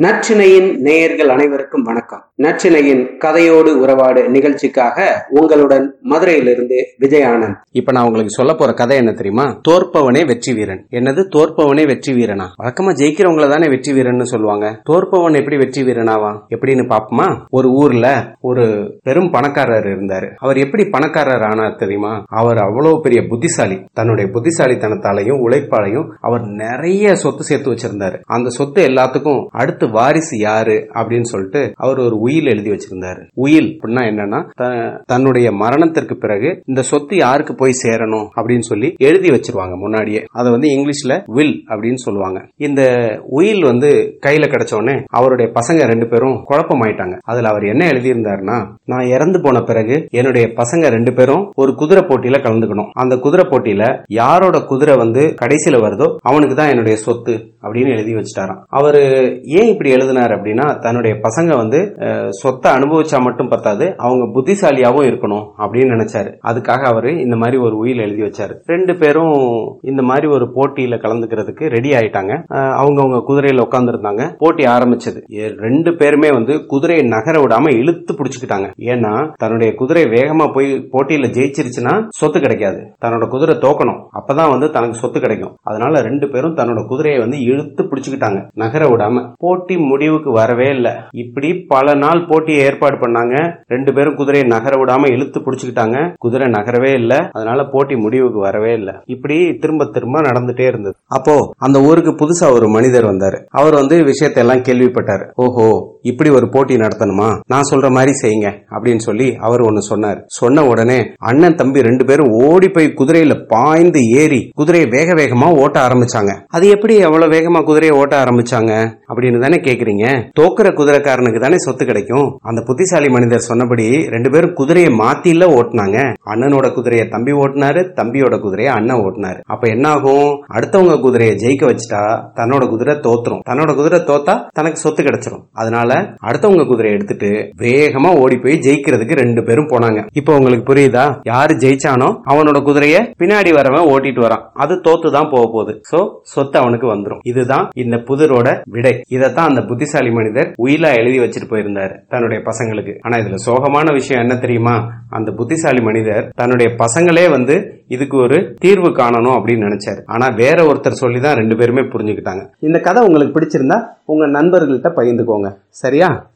நச்சினையின் நேயர்கள் அனைவருக்கும் வணக்கம். நச்சினையின் கதையோடு உறவாடு நிகழ்ச்சிக்காக உங்களுடன் மதுரையிலிருந்து விஜய் ஆனந்த் இப்ப நான் உங்களுக்கு சொல்ல போற கதை என்ன தெரியுமா? தோற்பவனே வெற்றி வீரன். என்னது? தோற்பவனே வெற்றி வீரனா? வழக்கமா ஜெயிக்கிறவங்கள தானே வெற்றி வீரன் சொல்லுவாங்க. தோற்பவன் எப்படி வெற்றி வீரனாவா? எப்படின்னு பாப்போமா? ஒரு ஊர்ல ஒரு பெரும் பணக்காரர் இருந்தாரு. அவர் எப்படி பணக்காரர் ஆனார் தெரியுமா? அவர் அவ்வளவு பெரிய புத்திசாலி. தன்னுடைய புத்திசாலித்தனத்தாலையும் உழைப்பாலையும் அவர் நிறைய சொத்து சேர்த்து வச்சிருந்தாரு. அந்த சொத்து எல்லாத்துக்கும் அடுத்து வாரிசு யாரு அப்படின்னு சொல்லிட்டு அவர் ஒரு உயில் எழுதி வச்சிருந்தாரு. உயில் அப்படின்னா என்னன்னா த- தன்னுடைய மரணத்திற்கு பிறகு இந்த சொத்து யாருக்கு போய் சேரணும் அப்படின்னு சொல்லி எழுதி வச்சிருவாங்க முன்னாடியே. அதை வந்து இங்கிலீஷ்ல வில் அப்படின்னு சொல்லுவாங்க. இந்த உயில் வந்து கையில கிடைச்சோடனே அவருடைய பசங்க ரெண்டு பேரும் குழப்பம் ஆயிட்டாங்க அதுல அவர் என்ன எழுதியிருந்தாருன்னா நான் இறந்து போன பிறகு என்னுடைய பசங்க ரெண்டு பேரும் ஒரு குதிரை போட்டியில கலந்துக்கணும். அந்த குதிரை போட்டியில யாரோட குதிரை வந்து கடைசியில வருதோ அவனுக்கு தான் என்னுடைய சொத்து அப்படின்னு எழுதி வச்சுட்டாராம். அவரு ஏன் இப்படி எழுதினார் அப்படின்னா தன்னுடைய பசங்க வந்து சொத்தை அனுபவிச்சா மட்டும் பத்தாது அவங்க புத்திசாலியாவும் இருக்கணும் அப்படின்னு நினைச்சாரு. அதுக்காக அவரு இந்த மாதிரி ஒரு உயில் எழுதி வச்சாரு. ரெண்டு பேரும் இந்த மாதிரி ஒரு போட்டியில கலந்துக்கிறதுக்கு ரெடி ஆயிட்டாங்க. அவங்கவுங்க அவங்கவங்க குதிரையில உட்காந்துருந்தாங்க போட்டி ஆரம்பிச்சது. ஏ- ரெண்டு பேருமே வந்து குதிரையை நகர விடாம இழுத்து பிடிச்சுக்கிட்டாங்க. ஏன்னா தன்னுடைய குதிரை வேகமா போய் போட்டியில ஜெயிச்சிருச்சுன்னா சொத்து கிடைக்காது. தன்னோட குதிரை தோக்கணும். அப்பதான் வந்து தனக்கு சொத்து கிடைக்கும். அதனால ரெண்டு பேரும் தன்னோட குதிரையை வந்து இழுத்து பிடிச்சுக்கிட்டாங்க. நகர விடாம. போட்டி போட்டி முடிவுக்கு வரவே இல்லை. இப்படி பல நாள் போட்டியை ஏற்பாடு பண்ணாங்க. ரெண்டு பேரும் குதிரையை நகர விடாம இழுத்து பிடிச்சுக்கிட்டாங்க. குதிரை நகரவே இல்லை. அதனால போட்டி முடிவுக்கு வரவே இல்லை. இப்படி திரும்ப திரும்ப நடந்துட்டே இருந்தது. அப்போ அந்த ஊருக்கு புதுசா ஒரு மனிதர் வந்தாரு. அவர் வந்து விஷயத்தை எல்லாம் கேள்விப்பட்டாரு. ஓஹோ இப்படி ஒரு போட்டி நடத்தணுமா? நான் சொல்ற மாதிரி செய்யுங்க. அப்படின்னு சொல்லி அவர் ஒன்னு சொன்னார். சொன்ன உடனே அண்ணன் தம்பி ரெண்டு பேரும் ஓடி போய் குதிரையில பாய்ந்து ஏறி குதிரையை வேக வேகமா ஓட்ட ஆரம்பிச்சாங்க. அது எப்படி எவ்வளவு வேகமா குதிரையை ஓட்ட ஆரம்பிச்சாங்க? அப்படின்னு தானே கேக்குறீங்க? தோக்குற குதிரைக்காரனுக்கு தானே சொத்து கிடைக்கும்? அந்த புத்திசாலி மனிதர் சொன்னபடி ரெண்டு பேரும் குதிரையை மாத்தில ஓட்டுனாங்க. அண்ணனோட குதிரையை தம்பி ஓட்டினாரு தம்பியோட குதிரையை அண்ணன் ஓட்டினாரு. அப்ப என்ன ஆகும் அடுத்தவங்க குதிரையை ஜெயிக்க வச்சுட்டா தன்னோட குதிரை தோத்துரும். தன்னோட குதிரை தோத்தா தனக்கு சொத்து கிடைச்சிரும். அதனால அடுத்தவங்க குதிரையை எடுத்துட்டு வேகமா ஓடி போய் ஜெயிக்கிறதுக்கு ரெண்டு பேரும் போனாங்க. இப்போ உங்களுக்கு புரியுதா? யாரு ஜெயிச்சானோ அவனோட குதிரைய பின்னாடி வரவன் ஓட்டிட்டு வரான். அது தோத்து தான் போக போகுது. சோ சொத்து அவனுக்கு வந்துரும். இதுதான் இந்த புதிரோட விடை. இதைத்தான் அந்த புத்திசாலி மனிதர் உயிலா எழுதி வச்சுட்டு போயிருந்தாரு தன்னுடைய பசங்களுக்கு. ஆனா இதுல சோகமான விஷயம் என்ன தெரியுமா? அந்த புத்திசாலி மனிதர் தன்னுடைய பசங்களே வந்து இதுக்கு ஒரு தீர்வு காணணும் அப்படின்னு நினைச்சாரு. ஆனா வேற ஒருத்தர் சொல்லி தான் ரெண்டு பேருமே புரிஞ்சுக்கிட்டாங்க. இந்த கதை உங்களுக்கு பிடிச்சிருந்தா உங்க நண்பர்கள்ட்ட பகிர்ந்துக்கோங்க. சரியா?